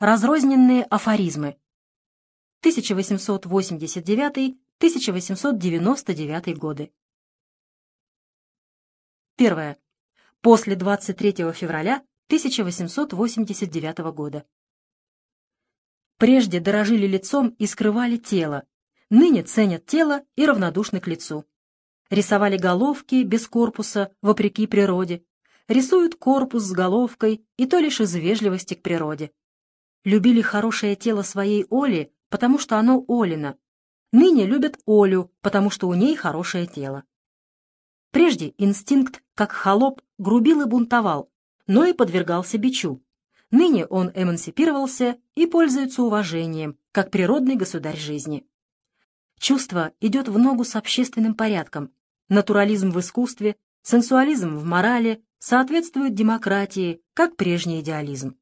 Разрозненные афоризмы. 1889-1899 годы. Первое. После 23 февраля 1889 года. Прежде дорожили лицом и скрывали тело, ныне ценят тело и равнодушны к лицу. Рисовали головки без корпуса, вопреки природе, рисуют корпус с головкой, и то лишь из вежливости к природе. Любили хорошее тело своей Оли, потому что оно Олина. Ныне любят Олю, потому что у ней хорошее тело. Прежде инстинкт, как холоп, грубил и бунтовал, но и подвергался бичу. Ныне он эмансипировался и пользуется уважением, как природный государь жизни. Чувство идет в ногу с общественным порядком. Натурализм в искусстве, сенсуализм в морали соответствуют демократии, как прежний идеализм.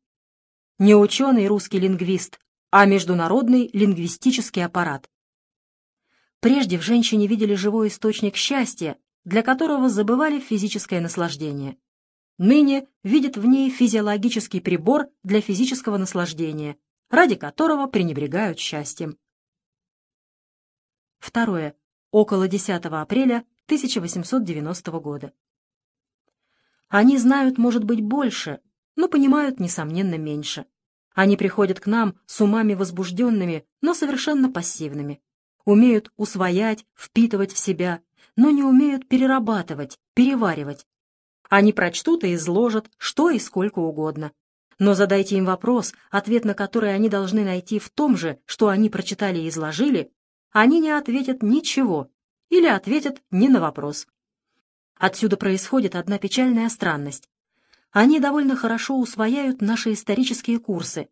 Не ученый русский лингвист, а международный лингвистический аппарат. Прежде в женщине видели живой источник счастья, для которого забывали физическое наслаждение. Ныне видят в ней физиологический прибор для физического наслаждения, ради которого пренебрегают счастьем. Второе. Около 10 апреля 1890 года. Они знают, может быть, больше, но понимают, несомненно, меньше. Они приходят к нам с умами возбужденными, но совершенно пассивными. Умеют усвоять, впитывать в себя, но не умеют перерабатывать, переваривать. Они прочтут и изложат, что и сколько угодно. Но задайте им вопрос, ответ на который они должны найти в том же, что они прочитали и изложили, они не ответят ничего или ответят не на вопрос. Отсюда происходит одна печальная странность. Они довольно хорошо усвояют наши исторические курсы.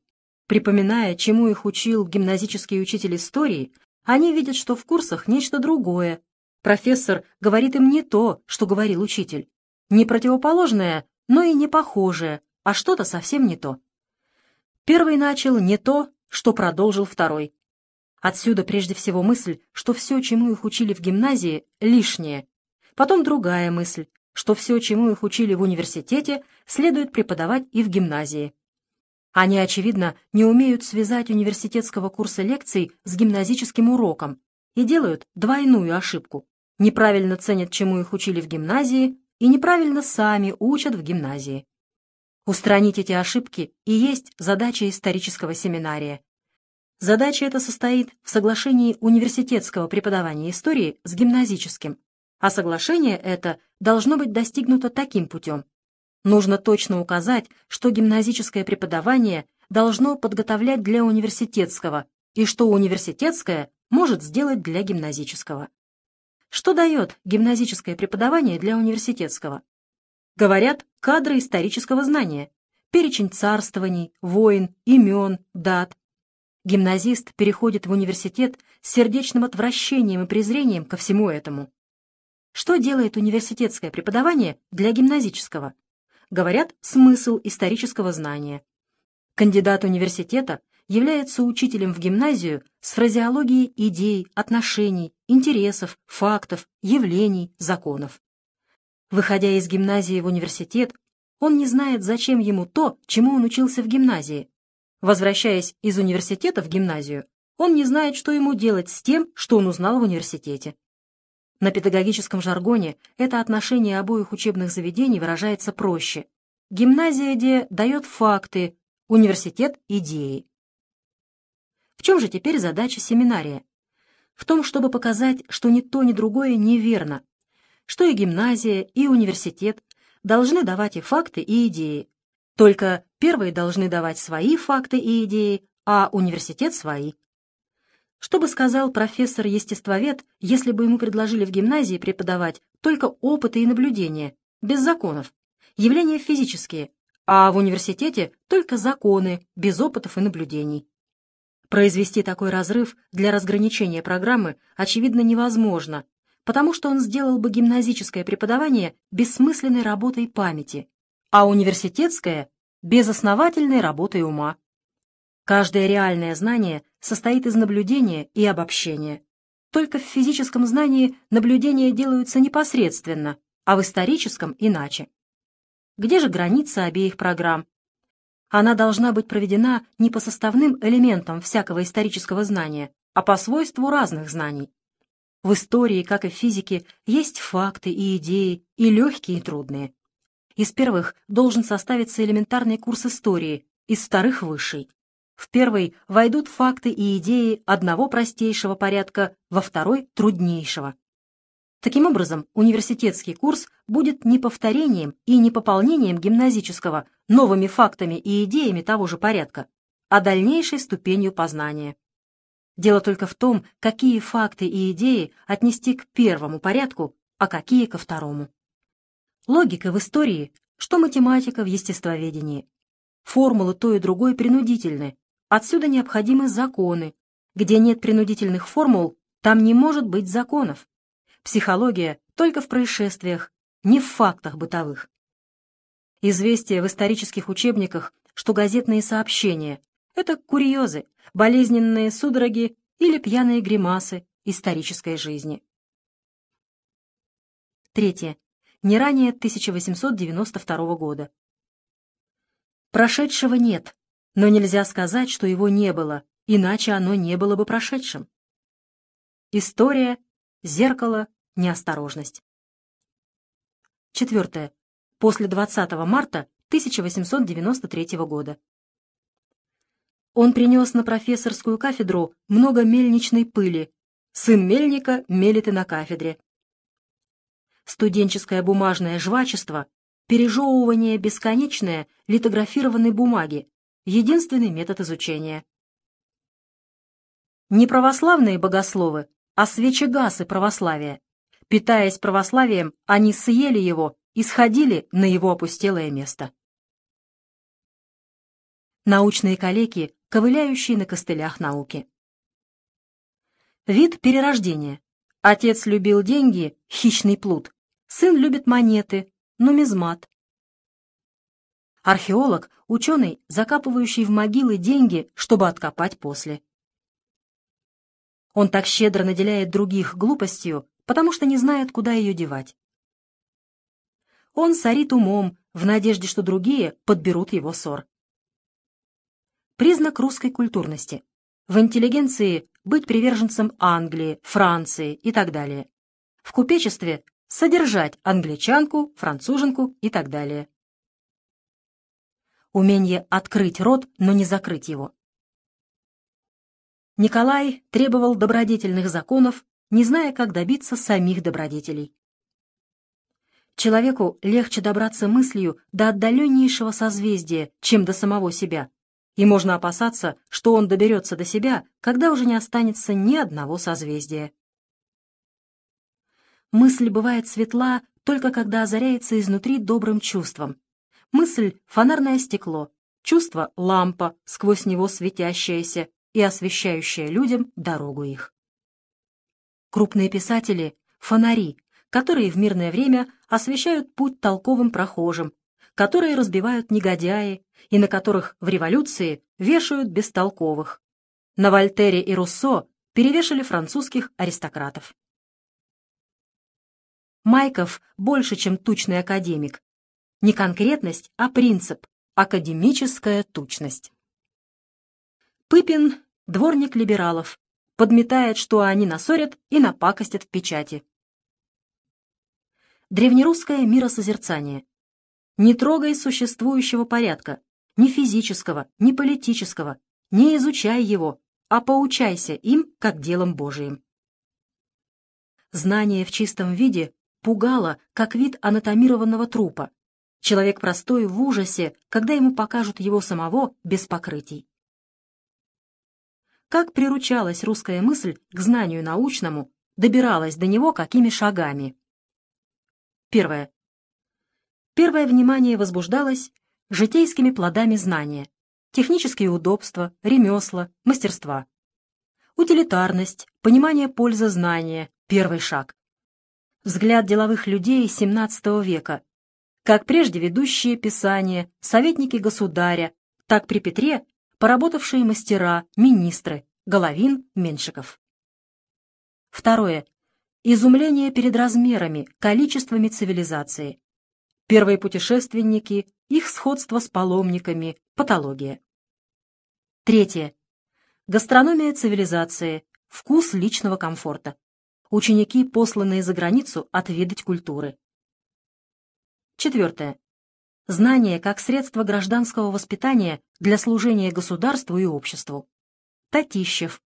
Припоминая, чему их учил гимназический учитель истории, они видят, что в курсах нечто другое. Профессор говорит им не то, что говорил учитель. Не противоположное, но и не похожее, а что-то совсем не то. Первый начал не то, что продолжил второй. Отсюда прежде всего мысль, что все, чему их учили в гимназии, лишнее. Потом другая мысль, что все, чему их учили в университете, следует преподавать и в гимназии. Они, очевидно, не умеют связать университетского курса лекций с гимназическим уроком и делают двойную ошибку. Неправильно ценят, чему их учили в гимназии, и неправильно сами учат в гимназии. Устранить эти ошибки и есть задача исторического семинария. Задача эта состоит в соглашении университетского преподавания истории с гимназическим, а соглашение это должно быть достигнуто таким путем. Нужно точно указать, что гимназическое преподавание должно подготовлять для университетского и что университетское может сделать для гимназического. Что дает гимназическое преподавание для университетского? Говорят, кадры исторического знания, перечень царствований, войн, имен, дат, Гимназист переходит в университет с сердечным отвращением и презрением ко всему этому. Что делает университетское преподавание для гимназического? Говорят, смысл исторического знания. Кандидат университета является учителем в гимназию с фразеологией идей, отношений, интересов, фактов, явлений, законов. Выходя из гимназии в университет, он не знает, зачем ему то, чему он учился в гимназии, Возвращаясь из университета в гимназию, он не знает, что ему делать с тем, что он узнал в университете. На педагогическом жаргоне это отношение обоих учебных заведений выражается проще. Гимназия где дает факты, университет – идеи. В чем же теперь задача семинария? В том, чтобы показать, что ни то, ни другое неверно, что и гимназия, и университет должны давать и факты, и идеи, только первые должны давать свои факты и идеи, а университет — свои. Что бы сказал профессор-естествовед, если бы ему предложили в гимназии преподавать только опыты и наблюдения, без законов, явления физические, а в университете только законы, без опытов и наблюдений? Произвести такой разрыв для разграничения программы, очевидно, невозможно, потому что он сделал бы гимназическое преподавание бессмысленной работой памяти, а университетское — безосновательной работой ума. Каждое реальное знание состоит из наблюдения и обобщения. Только в физическом знании наблюдения делаются непосредственно, а в историческом — иначе. Где же граница обеих программ? Она должна быть проведена не по составным элементам всякого исторического знания, а по свойству разных знаний. В истории, как и в физике, есть факты и идеи, и легкие, и трудные. Из первых должен составиться элементарный курс истории, из вторых — высший. В первый войдут факты и идеи одного простейшего порядка, во второй — труднейшего. Таким образом, университетский курс будет не повторением и не пополнением гимназического новыми фактами и идеями того же порядка, а дальнейшей ступенью познания. Дело только в том, какие факты и идеи отнести к первому порядку, а какие ко второму. Логика в истории, что математика в естествоведении. Формулы той и другой принудительны, отсюда необходимы законы. Где нет принудительных формул, там не может быть законов. Психология только в происшествиях, не в фактах бытовых. Известие в исторических учебниках, что газетные сообщения это курьезы, болезненные судороги или пьяные гримасы исторической жизни. Третье. Не ранее 1892 года. Прошедшего нет, но нельзя сказать, что его не было, иначе оно не было бы прошедшим. История, зеркало, неосторожность. Четвертое. После 20 марта 1893 года. Он принес на профессорскую кафедру много мельничной пыли. Сын мельника мелит и на кафедре. Студенческое бумажное жвачество, пережевывание бесконечное литографированной бумаги — единственный метод изучения. Не православные богословы, а свечегасы православия. Питаясь православием, они съели его и сходили на его опустелое место. Научные калеки ковыляющий на костылях науки. Вид перерождения. Отец любил деньги, хищный плут. Сын любит монеты, нумизмат. Археолог — ученый, закапывающий в могилы деньги, чтобы откопать после. Он так щедро наделяет других глупостью, потому что не знает, куда ее девать. Он сорит умом, в надежде, что другие подберут его ссор. Признак русской культурности. В интеллигенции быть приверженцем Англии, Франции и так далее. В купечестве содержать англичанку, француженку и так далее. Умение открыть рот, но не закрыть его. Николай требовал добродетельных законов, не зная, как добиться самих добродетелей. Человеку легче добраться мыслью до отдаленнейшего созвездия, чем до самого себя, и можно опасаться, что он доберется до себя, когда уже не останется ни одного созвездия. Мысль бывает светла только когда озаряется изнутри добрым чувством. Мысль — фонарное стекло, чувство — лампа, сквозь него светящаяся и освещающая людям дорогу их. Крупные писатели — фонари, которые в мирное время освещают путь толковым прохожим, которые разбивают негодяи и на которых в революции вешают бестолковых. На Вольтере и Руссо перевешали французских аристократов. Майков больше, чем тучный академик. Не конкретность, а принцип – академическая тучность. Пыпин – дворник либералов, подметает, что они насорят и напакостят в печати. Древнерусское миросозерцание. Не трогай существующего порядка, ни физического, ни политического, не изучай его, а поучайся им, как делом Божиим. Знание в чистом виде пугало, как вид анатомированного трупа. Человек простой в ужасе, когда ему покажут его самого без покрытий. Как приручалась русская мысль к знанию научному, добиралась до него какими шагами? Первое. Первое внимание возбуждалось житейскими плодами знания, технические удобства, ремесла, мастерства. Утилитарность, понимание пользы знания – первый шаг. Взгляд деловых людей XVII века, как прежде ведущие писания, советники государя, так при Петре поработавшие мастера, министры, Головин, Меншиков. Второе. Изумление перед размерами, количествами цивилизации. Первые путешественники, их сходство с паломниками, патология. Третье. Гастрономия цивилизации, вкус личного комфорта. Ученики, посланные за границу, отведать культуры. Четвертое. Знание как средство гражданского воспитания для служения государству и обществу. Татищев.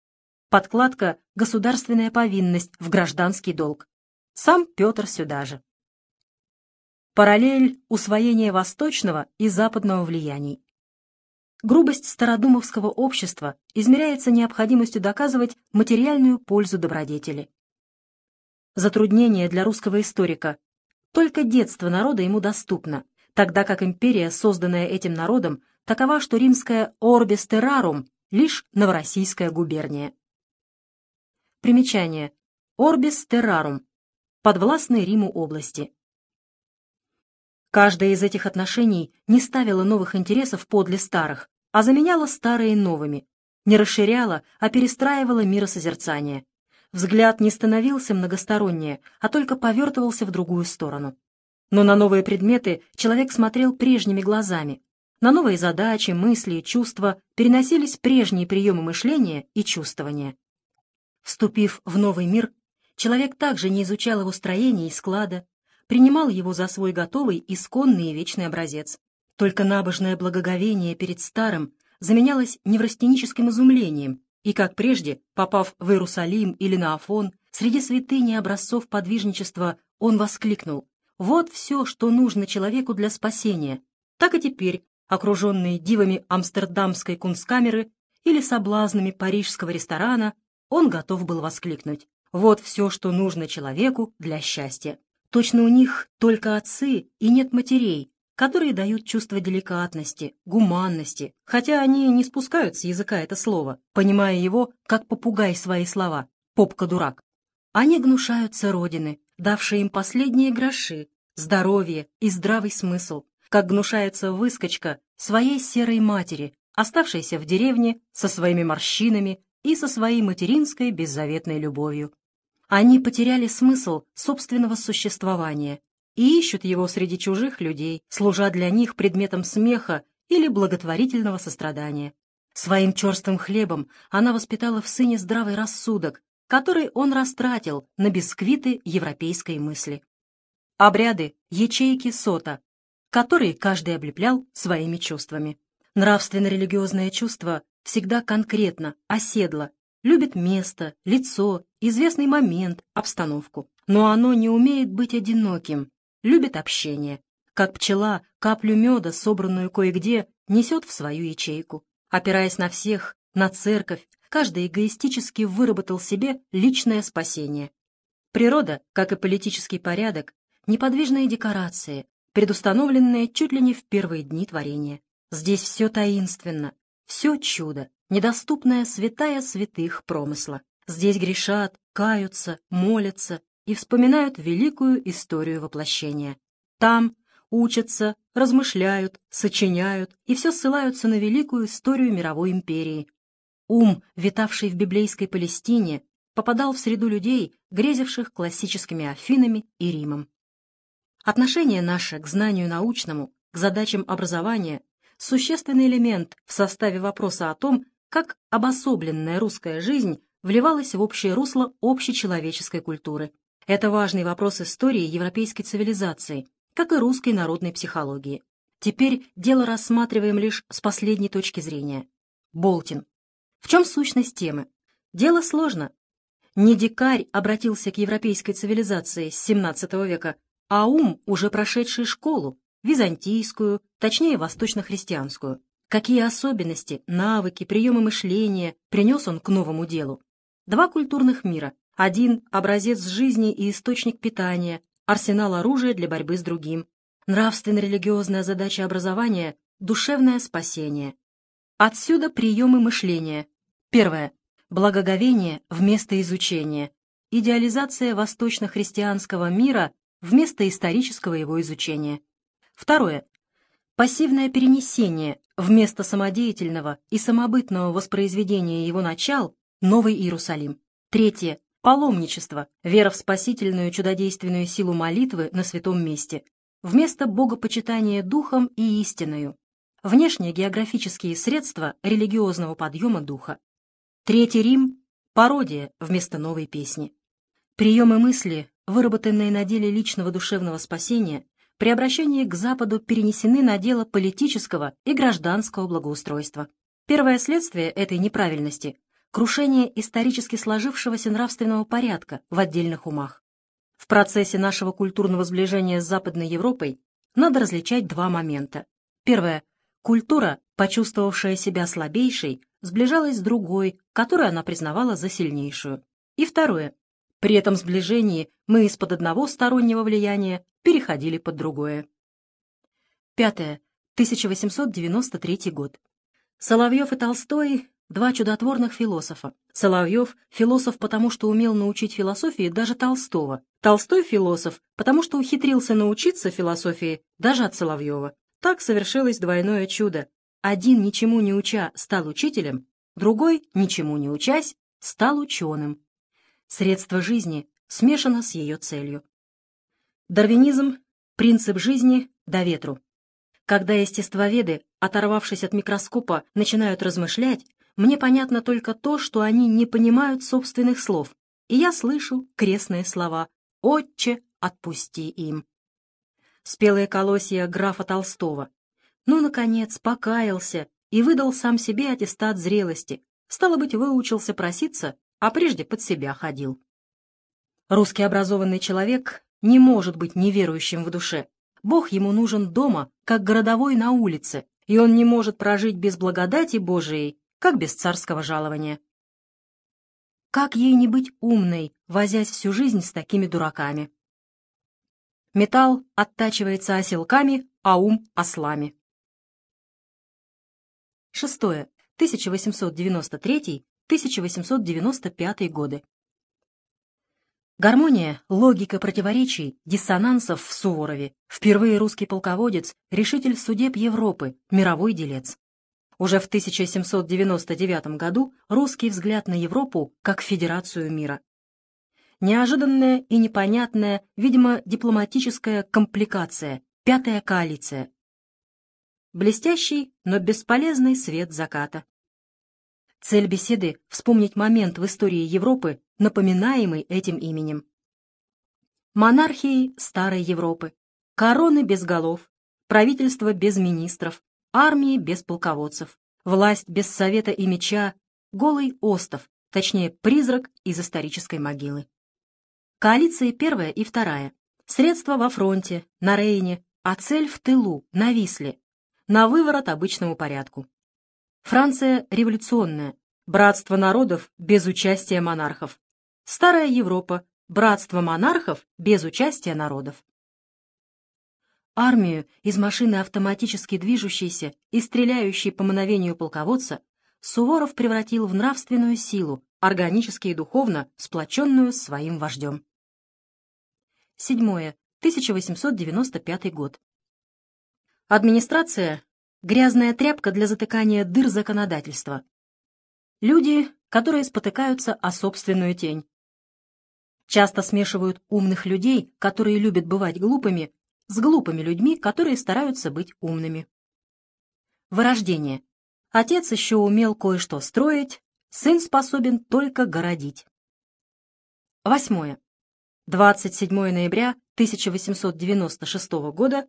Подкладка «Государственная повинность в гражданский долг». Сам Петр сюда же. Параллель усвоения восточного и западного влияний. Грубость стародумовского общества измеряется необходимостью доказывать материальную пользу добродетели. Затруднение для русского историка. Только детство народа ему доступно, тогда как империя, созданная этим народом, такова, что римская «Orbis Terrarum» — лишь Новороссийская губерния. Примечание. «Orbis Terrarum» — подвластные Риму области. Каждое из этих отношений не ставило новых интересов подле старых, а заменяло старые новыми, не расширяло, а перестраивало миросозерцание. Взгляд не становился многостороннее, а только повертывался в другую сторону. Но на новые предметы человек смотрел прежними глазами. На новые задачи, мысли и чувства переносились прежние приемы мышления и чувствования. Вступив в новый мир, человек также не изучал его строения и склада, принимал его за свой готовый, исконный и вечный образец. Только набожное благоговение перед старым заменялось неврастеническим изумлением, и, как прежде, попав в Иерусалим или на Афон, среди святыни образцов подвижничества, он воскликнул вот все, что нужно человеку для спасения. Так и теперь, окруженный дивами амстердамской кунсткамеры или соблазнами парижского ресторана, он готов был воскликнуть. Вот все, что нужно человеку для счастья. Точно у них только отцы и нет матерей, которые дают чувство деликатности, гуманности, хотя они не спускают с языка это слово, понимая его, как попугай свои слова, попка-дурак. Они гнушаются Родины, давшей им последние гроши, здоровье и здравый смысл, как гнушается выскочка своей серой матери, оставшейся в деревне со своими морщинами и со своей материнской беззаветной любовью. Они потеряли смысл собственного существования и ищут его среди чужих людей, служа для них предметом смеха или благотворительного сострадания. Своим черствым хлебом она воспитала в сыне здравый рассудок, который он растратил на бисквиты европейской мысли. Обряды — ячейки сота, которые каждый облеплял своими чувствами. Нравственно-религиозное чувство всегда конкретно, оседло, любит место, лицо, известный момент, обстановку. Но оно не умеет быть одиноким, любит общение. Как пчела каплю меда, собранную кое-где, несет в свою ячейку. Опираясь на всех, на церковь, каждый эгоистически выработал себе личное спасение. Природа, как и политический порядок, неподвижные декорации, предустановленные чуть ли не в первые дни творения. Здесь все таинственно, все чудо, недоступная святая святых промысла. Здесь грешат, каются, молятся и вспоминают великую историю воплощения. Там учатся, размышляют, сочиняют и все ссылаются на великую историю мировой империи, Ум, витавший в библейской Палестине, попадал в среду людей, грезивших классическими Афинами и Римом. Отношение наше к знанию научному, к задачам образования – существенный элемент в составе вопроса о том, как обособленная русская жизнь вливалась в общее русло общечеловеческой культуры. Это важный вопрос истории европейской цивилизации, как и русской народной психологии. Теперь дело рассматриваем лишь с последней точки зрения. Болтин. В чем сущность темы? Дело сложно. Не дикарь обратился к европейской цивилизации с XVII века, а ум, уже прошедший школу, византийскую, точнее восточно-христианскую. Какие особенности, навыки, приемы мышления принес он к новому делу? Два культурных мира. Один — образец жизни и источник питания, арсенал оружия для борьбы с другим. Нравственно-религиозная задача образования — душевное спасение. Отсюда приемы мышления. Первое. Благоговение вместо изучения. Идеализация восточно-христианского мира вместо исторического его изучения. Второе. Пассивное перенесение вместо самодеятельного и самобытного воспроизведения его начал Новый Иерусалим. Третье. Паломничество, вера в спасительную чудодейственную силу молитвы на святом месте. вместо богопочитания духом и истиною, внешние географические средства религиозного подъема духа. Третий Рим — пародия вместо новой песни. Приемы мысли, выработанные на деле личного душевного спасения, при обращении к Западу перенесены на дело политического и гражданского благоустройства. Первое следствие этой неправильности — крушение исторически сложившегося нравственного порядка в отдельных умах. В процессе нашего культурного сближения с Западной Европой надо различать два момента. Первое. Культура, почувствовавшая себя слабейшей, сближалась с другой, которую она признавала за сильнейшую. И второе. При этом сближении мы из-под одного стороннего влияния переходили под другое. Пятое. 1893 год. Соловьев и Толстой — два чудотворных философа. Соловьев — философ, потому что умел научить философии даже Толстого. Толстой — философ, потому что ухитрился научиться философии даже от Соловьева. Так совершилось двойное чудо. Один, ничему не уча, стал учителем, другой, ничему не учась, стал ученым. Средство жизни смешано с ее целью. Дарвинизм — принцип жизни до ветру. Когда естествоведы, оторвавшись от микроскопа, начинают размышлять, мне понятно только то, что они не понимают собственных слов, и я слышу крестные слова «Отче, отпусти им». Спелые колосья графа Толстого. Ну, наконец, покаялся и выдал сам себе аттестат зрелости. Стало быть, выучился проситься а прежде под себя ходил. Русский образованный человек не может быть неверующим в душе. Бог ему нужен дома, как городовой на улице, и он не может прожить без благодати Божией, как без царского жалования. Как ей не быть умной, возясь всю жизнь с такими дураками? Металл оттачивается оселками, а ум — ослами. Шестое. 1893 1895 годы. Гармония, логика противоречий, диссонансов в Суворове. Впервые русский полководец, решитель судеб Европы, мировой делец. Уже в 1799 году русский взгляд на Европу как федерацию мира. Неожиданная и непонятная, видимо, дипломатическая компликация, пятая коалиция. Блестящий, но бесполезный свет заката. Цель беседы — вспомнить момент в истории Европы, напоминаемый этим именем. Монархии Старой Европы, короны без голов, правительство без министров, армии без полководцев, власть без совета и меча, голый остов, точнее призрак из исторической могилы. Коалиции первая и вторая. Средства во фронте, на Рейне, а цель в тылу, на Висле, на выворот обычному порядку. Франция революционная, братство народов без участия монархов. Старая Европа, братство монархов без участия народов. Армию из машины автоматически движущейся и стреляющей по мановению полководца Суворов превратил в нравственную силу, органически и духовно сплоченную своим вождем. Седьмое. 1895 год. Администрация грязная тряпка для затыкания дыр законодательства. Люди, которые спотыкаются о собственную тень. Часто смешивают умных людей, которые любят бывать глупыми, с глупыми людьми, которые стараются быть умными. Вырождение. Отец еще умел кое-что строить, сын способен только городить. Восьмое. 27 ноября 1896 года,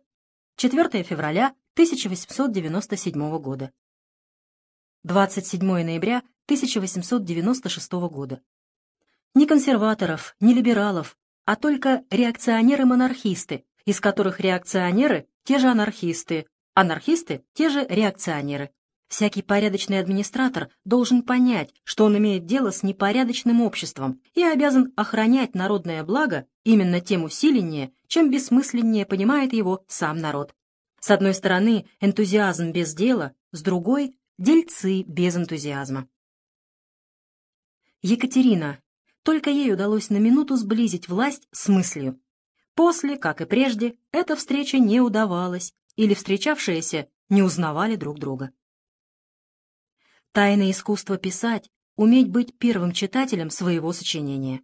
4 февраля 1897 года. 27 ноября 1896 года. Ни консерваторов, ни либералов, а только реакционеры-монархисты, из которых реакционеры — те же анархисты, анархисты — те же реакционеры. Всякий порядочный администратор должен понять, что он имеет дело с непорядочным обществом и обязан охранять народное благо именно тем усиленнее, чем бессмысленнее понимает его сам народ. С одной стороны, энтузиазм без дела, с другой — дельцы без энтузиазма. Екатерина. Только ей удалось на минуту сблизить власть с мыслью. После, как и прежде, эта встреча не удавалась, или встречавшиеся не узнавали друг друга. Тайное искусство писать, уметь быть первым читателем своего сочинения.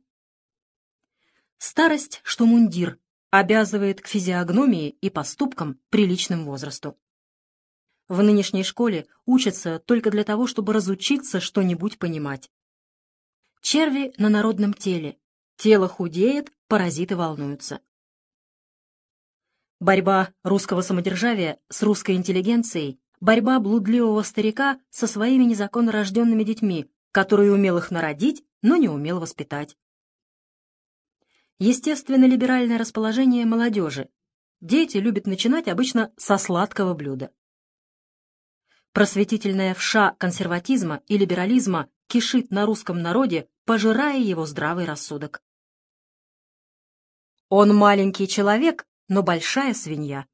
Старость, что мундир, обязывает к физиогномии и поступкам приличным возрасту. В нынешней школе учатся только для того, чтобы разучиться что-нибудь понимать. Черви на народном теле. Тело худеет, паразиты волнуются. Борьба русского самодержавия с русской интеллигенцией, борьба блудливого старика со своими незаконно рожденными детьми, который умел их народить, но не умел воспитать естественно-либеральное расположение молодежи. Дети любят начинать обычно со сладкого блюда. Просветительная вша консерватизма и либерализма кишит на русском народе, пожирая его здравый рассудок. Он маленький человек, но большая свинья.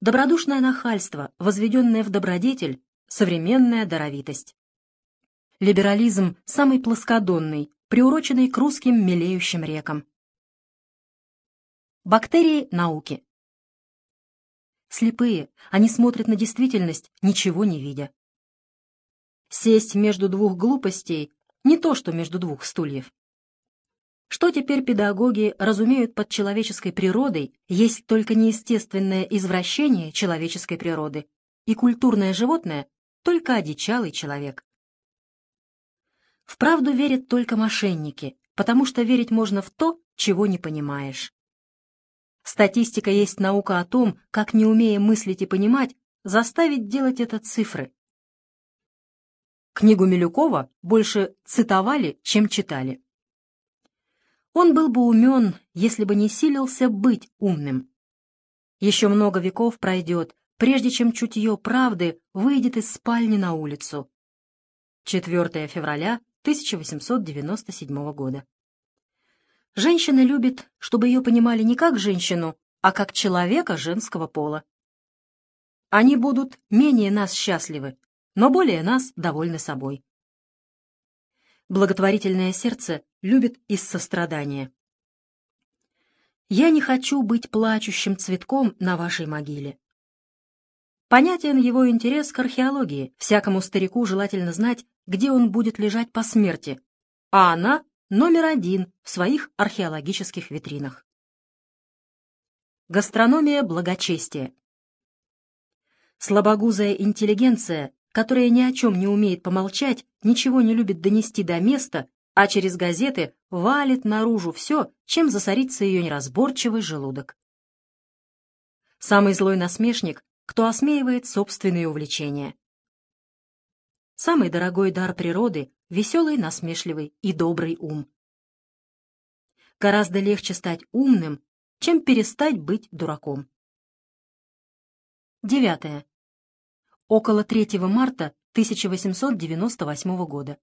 Добродушное нахальство, возведенное в добродетель, современная даровитость. Либерализм самый плоскодонный, приуроченный к русским мелеющим рекам. Бактерии науки. Слепые, они смотрят на действительность, ничего не видя. Сесть между двух глупостей — не то, что между двух стульев. Что теперь педагоги разумеют под человеческой природой, есть только неестественное извращение человеческой природы, и культурное животное — только одичалый человек. В правду верят только мошенники, потому что верить можно в то, чего не понимаешь. Статистика есть наука о том, как, не умея мыслить и понимать, заставить делать это цифры. Книгу Милюкова больше цитовали, чем читали. Он был бы умен, если бы не силился быть умным. Еще много веков пройдет, прежде чем чутье правды выйдет из спальни на улицу. 4 февраля 1897 года. Женщина любит, чтобы ее понимали не как женщину, а как человека женского пола. Они будут менее нас счастливы, но более нас довольны собой. Благотворительное сердце любит из сострадания. Я не хочу быть плачущим цветком на вашей могиле. Понятен его интерес к археологии. Всякому старику желательно знать, где он будет лежать по смерти, а она номер один в своих археологических витринах. Гастрономия благочестия. Слабогузая интеллигенция, которая ни о чем не умеет помолчать, ничего не любит донести до места, а через газеты валит наружу все, чем засорится ее неразборчивый желудок. Самый злой насмешник кто осмеивает собственные увлечения. Самый дорогой дар природы — веселый, насмешливый и добрый ум. Гораздо легче стать умным, чем перестать быть дураком. Девятое. Около 3 марта 1898 года.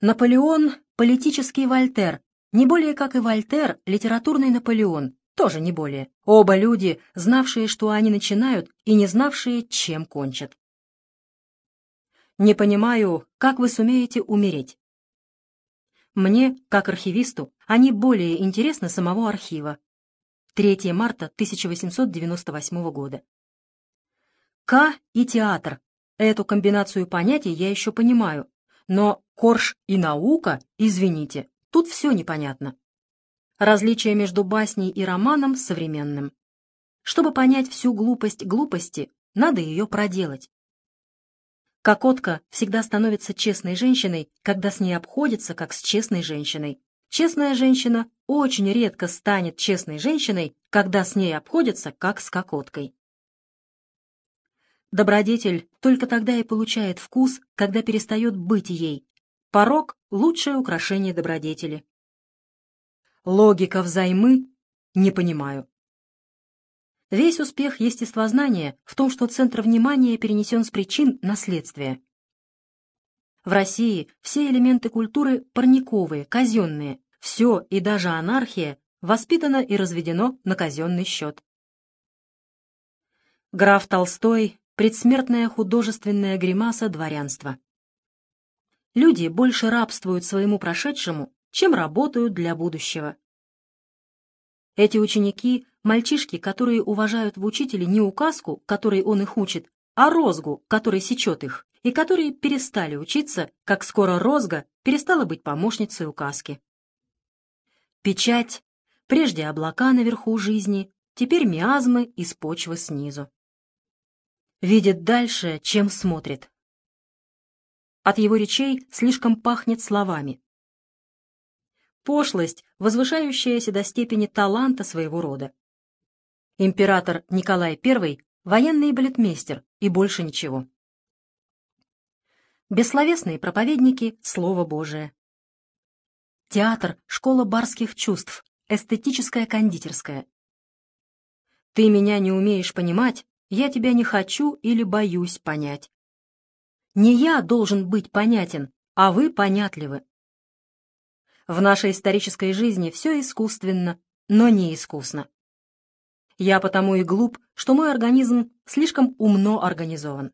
Наполеон — политический Вольтер, не более как и Вольтер — литературный Наполеон, тоже не более. Оба люди, знавшие, что они начинают, и не знавшие, чем кончат. Не понимаю, как вы сумеете умереть. Мне, как архивисту, они более интересны самого архива. 3 марта 1898 года. К и театр. Эту комбинацию понятий я еще понимаю. Но корж и наука, извините, тут все непонятно различие между басней и романом современным. Чтобы понять всю глупость глупости, надо ее проделать. Кокотка всегда становится честной женщиной, когда с ней обходится, как с честной женщиной. Честная женщина очень редко станет честной женщиной, когда с ней обходится, как с кокоткой. Добродетель только тогда и получает вкус, когда перестает быть ей. Порог — лучшее украшение добродетели. Логика взаймы не понимаю. Весь успех естествознания в том, что центр внимания перенесен с причин на следствие. В России все элементы культуры парниковые, казенные, все и даже анархия воспитано и разведено на казенный счет. Граф Толстой — предсмертная художественная гримаса дворянства. Люди больше рабствуют своему прошедшему, чем работают для будущего. Эти ученики — мальчишки, которые уважают в учителе не указку, которой он их учит, а розгу, который сечет их, и которые перестали учиться, как скоро розга перестала быть помощницей указки. Печать, прежде облака наверху жизни, теперь миазмы из почвы снизу. Видит дальше, чем смотрит. От его речей слишком пахнет словами. Пошлость, возвышающаяся до степени таланта своего рода. Император Николай I — военный балетмейстер и больше ничего. Бессловесные проповедники — Слово Божие. Театр — школа барских чувств, эстетическая кондитерская. Ты меня не умеешь понимать, я тебя не хочу или боюсь понять. Не я должен быть понятен, а вы понятливы. В нашей исторической жизни все искусственно, но не искусно. Я потому и глуп, что мой организм слишком умно организован.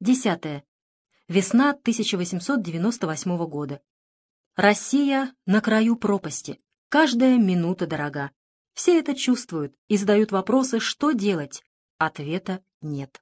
Десятое. Весна 1898 года. Россия на краю пропасти. Каждая минута дорога. Все это чувствуют и задают вопросы, что делать. Ответа нет.